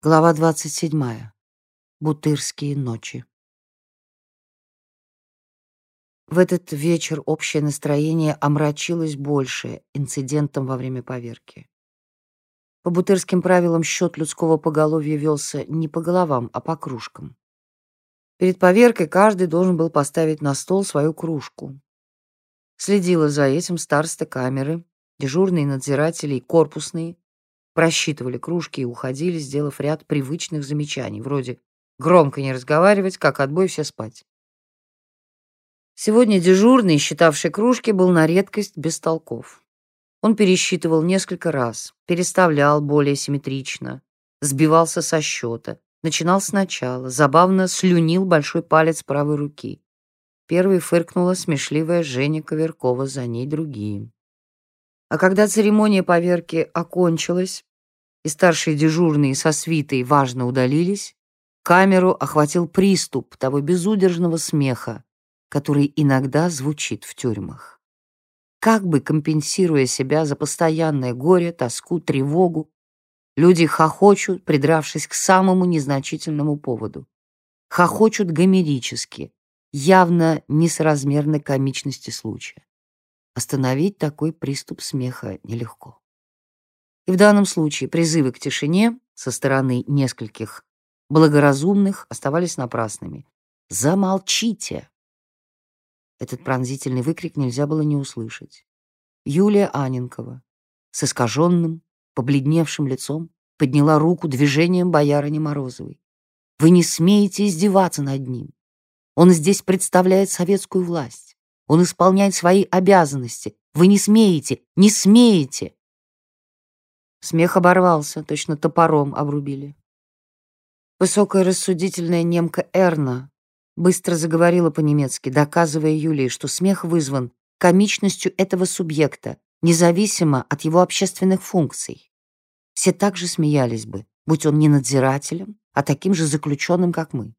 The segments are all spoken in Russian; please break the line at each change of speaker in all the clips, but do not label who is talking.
Глава 27. Бутырские ночи. В этот вечер общее настроение омрачилось больше инцидентом во время поверки. По бутырским правилам счет людского поголовья велся не по головам, а по кружкам. Перед поверкой каждый должен был поставить на стол свою кружку. Следила за этим староста камеры, дежурные надзиратели и корпусные, просчитывали кружки и уходили, сделав ряд привычных замечаний, вроде «громко не разговаривать, как отбой все спать». Сегодня дежурный, считавший кружки, был на редкость без толков. Он пересчитывал несколько раз, переставлял более симметрично, сбивался со счета, начинал сначала, забавно слюнил большой палец правой руки. Первой фыркнула смешливая Женя Коверкова, за ней другие. А когда церемония поверки окончилась, и старшие дежурные со свитой важно удалились, камеру охватил приступ того безудержного смеха, который иногда звучит в тюрьмах. Как бы компенсируя себя за постоянное горе, тоску, тревогу, люди хохочут, придравшись к самому незначительному поводу. Хохочут гомерически, явно несоразмерной комичности случая. Остановить такой приступ смеха нелегко. И в данном случае призывы к тишине со стороны нескольких благоразумных оставались напрасными. «Замолчите!» Этот пронзительный выкрик нельзя было не услышать. Юлия Аненкова с искаженным, побледневшим лицом подняла руку движением боярыни Морозовой. «Вы не смеете издеваться над ним. Он здесь представляет советскую власть. Он исполняет свои обязанности. Вы не смеете, не смеете!» Смех оборвался, точно топором обрубили. Высокая рассудительная немка Эрна быстро заговорила по-немецки, доказывая Юлии, что смех вызван комичностью этого субъекта, независимо от его общественных функций. Все также смеялись бы, будь он не надзирателем, а таким же заключенным, как мы.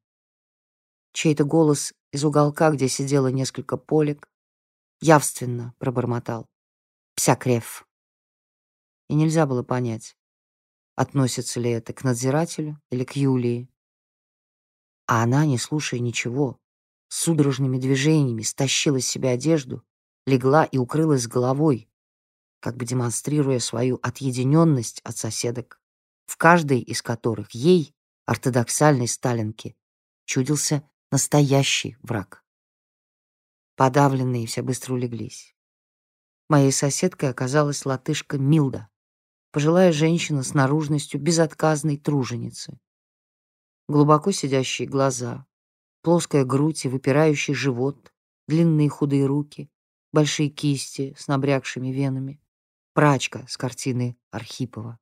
Чей-то голос из уголка, где сидело несколько полек, явственно пробормотал. «Псякрев» и нельзя было понять, относится ли это к надзирателю или к Юлии. А она, не слушая ничего, судорожными движениями стащила с себя одежду, легла и укрылась головой, как бы демонстрируя свою отъединенность от соседок, в каждой из которых ей, ортодоксальной сталинке, чудился настоящий враг. Подавленные все быстро улеглись. Моей соседкой оказалась латышка Милда, пожилая женщина с наружностью безотказной труженицы. Глубоко сидящие глаза, плоская грудь и выпирающий живот, длинные худые руки, большие кисти с набрякшими венами, прачка с картины Архипова.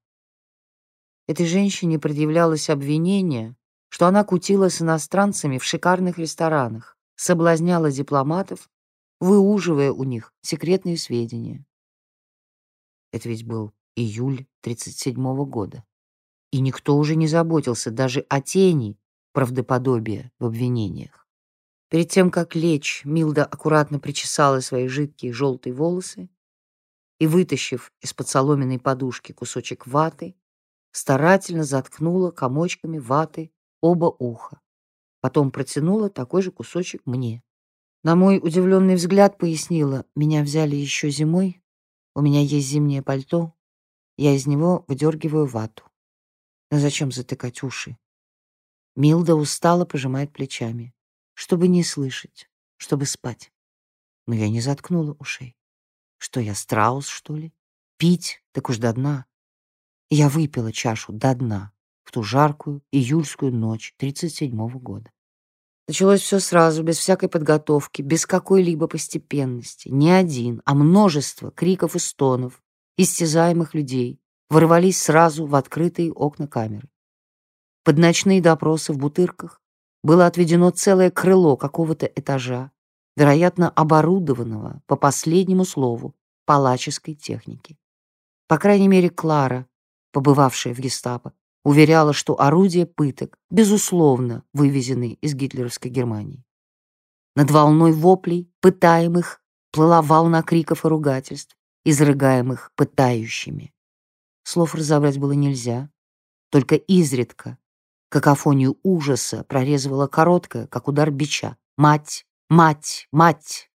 Этой женщине предъявлялось обвинение, что она кутила с иностранцами в шикарных ресторанах, соблазняла дипломатов, выуживая у них секретные сведения. Это ведь был июль 37 -го года. И никто уже не заботился даже о тени правдоподобия в обвинениях. Перед тем, как лечь, Милда аккуратно причесала свои жидкие желтые волосы и, вытащив из-под соломенной подушки кусочек ваты, старательно заткнула комочками ваты оба уха. Потом протянула такой же кусочек мне. На мой удивленный взгляд пояснила, меня взяли еще зимой, у меня есть зимнее пальто, я из него выдергиваю вату. Но зачем затыкать уши? Милда устало пожимает плечами, чтобы не слышать, чтобы спать. Но я не заткнула ушей. Что я, страус, что ли? Пить? Так уж до дна. я выпила чашу до дна в ту жаркую июльскую ночь 37-го года. Началось все сразу, без всякой подготовки, без какой-либо постепенности. Не один, а множество криков и стонов, истязаемых людей ворвались сразу в открытые окна камеры. Под ночные допросы в бутырках было отведено целое крыло какого-то этажа, вероятно, оборудованного по последнему слову палаческой техники. По крайней мере, Клара, побывавшая в гестапо, уверяла, что орудия пыток, безусловно, вывезены из гитлеровской Германии. Над волной воплей, пытаемых, плыла волна криков и ругательств, изрыгаемых пытающими. Слов разобрать было нельзя. Только изредка какофонию ужаса прорезывала короткая, как удар бича. «Мать! Мать! Мать!»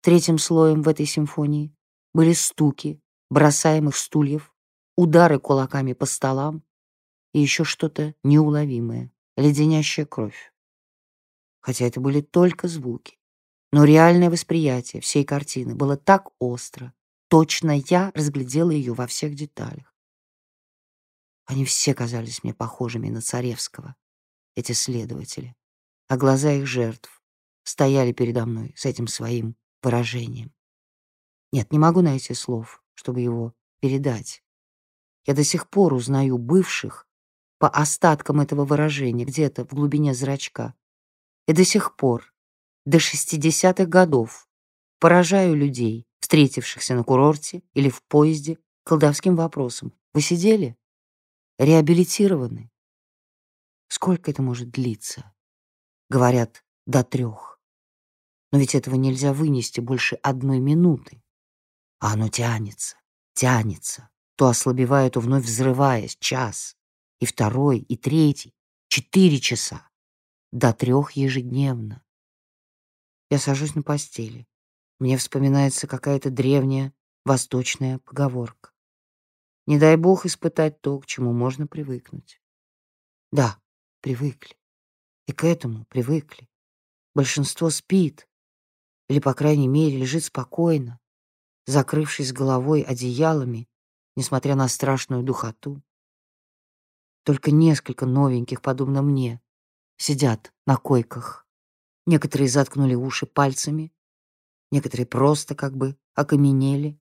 Третьим слоем в этой симфонии были стуки бросаемых стульев, удары кулаками по столам и еще что-то неуловимое, леденящая кровь. Хотя это были только звуки, но реальное восприятие всей картины было так остро, точно я разглядела ее во всех деталях. Они все казались мне похожими на Царевского, эти следователи, а глаза их жертв стояли передо мной с этим своим выражением. Нет, не могу найти слов, чтобы его передать. Я до сих пор узнаю бывших по остаткам этого выражения где-то в глубине зрачка. И до сих пор, до шестидесятых годов, поражаю людей, встретившихся на курорте или в поезде, колдовским вопросом. Вы сидели? реабилитированы. Сколько это может длиться? Говорят, до трех. Но ведь этого нельзя вынести больше одной минуты. А оно тянется, тянется, то ослабевая, то вновь взрываясь, час, и второй, и третий, четыре часа, до трех ежедневно. Я сажусь на постели. Мне вспоминается какая-то древняя восточная поговорка. Не дай бог испытать то, к чему можно привыкнуть. Да, привыкли. И к этому привыкли. Большинство спит, или, по крайней мере, лежит спокойно, закрывшись головой одеялами, несмотря на страшную духоту. Только несколько новеньких, подобно мне, сидят на койках. Некоторые заткнули уши пальцами, некоторые просто как бы окаменели.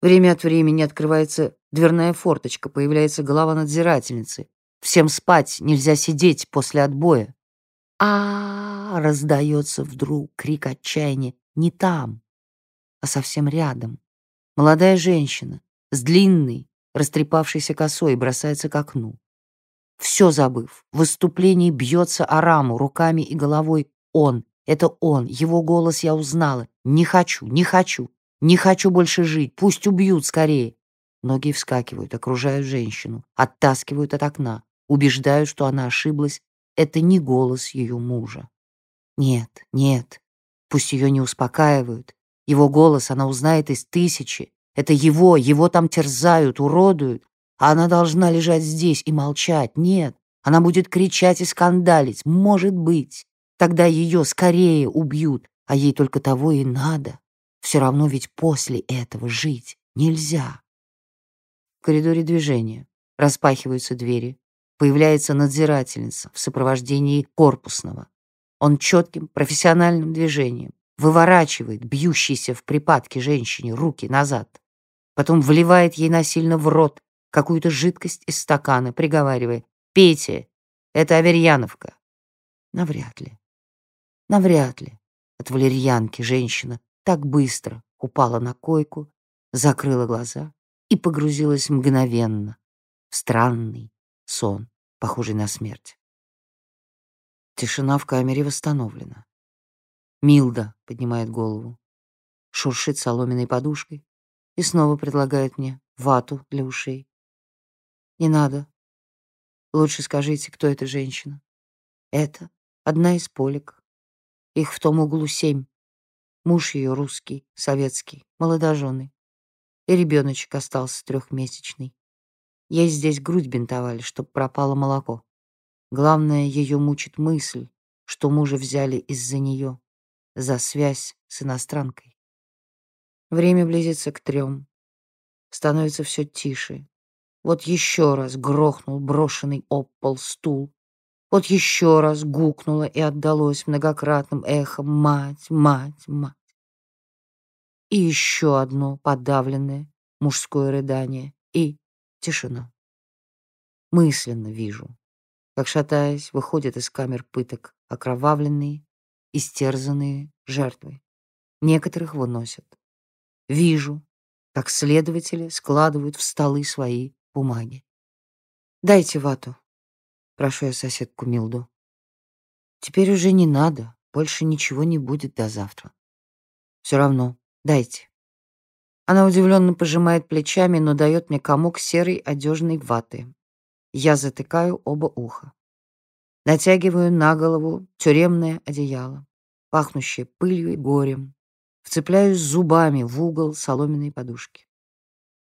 Время от времени открывается дверная форточка, появляется голова надзирательницы. Всем спать, нельзя сидеть после отбоя. А, -а, -а раздается вдруг крик отчаяния. Не там, а совсем рядом. Молодая женщина с длинной, растрепавшейся косой бросается к окну. Все забыв, в выступлении бьется о раму руками и головой. Он, это он, его голос я узнала. Не хочу, не хочу. Не хочу больше жить, пусть убьют скорее. Ноги вскакивают, окружают женщину, оттаскивают от окна, убеждают, что она ошиблась. Это не голос ее мужа. Нет, нет, пусть ее не успокаивают. Его голос она узнает из тысячи. Это его, его там терзают, уродуют. А она должна лежать здесь и молчать. Нет, она будет кричать и скандалить. Может быть. Тогда ее скорее убьют, а ей только того и надо. Все равно ведь после этого жить нельзя. В коридоре движение. Распахиваются двери. Появляется надзирательница в сопровождении корпусного. Он четким профессиональным движением выворачивает бьющейся в припадке женщине руки назад. Потом вливает ей насильно в рот какую-то жидкость из стакана, приговаривая «Пейте, это аверьяновка». Навряд ли. Навряд ли. От валерьянки женщина так быстро упала на койку, закрыла глаза и погрузилась мгновенно в странный сон, похожий на смерть. Тишина в камере восстановлена. Милда поднимает голову, шуршит соломенной подушкой и снова предлагает мне вату для ушей. Не надо. Лучше скажите, кто эта женщина. Это одна из полек. Их в том углу семь. Муж ее русский, советский, молодоженый. И ребеночек остался трехмесячный. Ей здесь грудь бинтовали, чтоб пропало молоко. Главное, ее мучит мысль, что мужа взяли из-за нее, за связь с иностранкой. Время близится к трем. Становится все тише. Вот еще раз грохнул брошенный об пол стул. Вот еще раз гукнуло и отдалось многократным эхом «Мать, мать, мать!» И еще одно подавленное мужское рыдание и тишина. Мысленно вижу, как, шатаясь, выходят из камер пыток окровавленные, истерзанные жертвы. Некоторых выносят. Вижу, как следователи складывают в столы свои бумаги. «Дайте вату», Прошу я соседку Милду. Теперь уже не надо, больше ничего не будет до завтра. Все равно, дайте. Она удивленно пожимает плечами, но дает мне комок серой одежной ваты. Я затыкаю оба уха. Натягиваю на голову тюремное одеяло, пахнущее пылью и горем. Вцепляюсь зубами в угол соломенной подушки.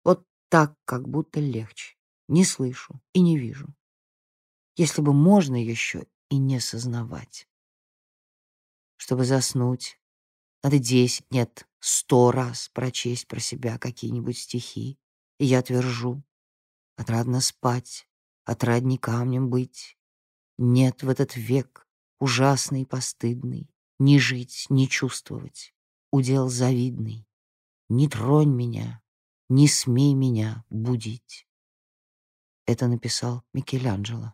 Вот так, как будто легче. Не слышу и не вижу. Если бы можно еще и не сознавать. Чтобы заснуть, надо десять, нет, сто раз прочесть про себя какие-нибудь стихи, и я твержу. Отрадно спать, отрадней камнем быть, нет в этот век ужасный и постыдный, Ни жить, ни чувствовать, удел завидный. Не тронь меня, не смей меня будить. Это написал Микеланджело.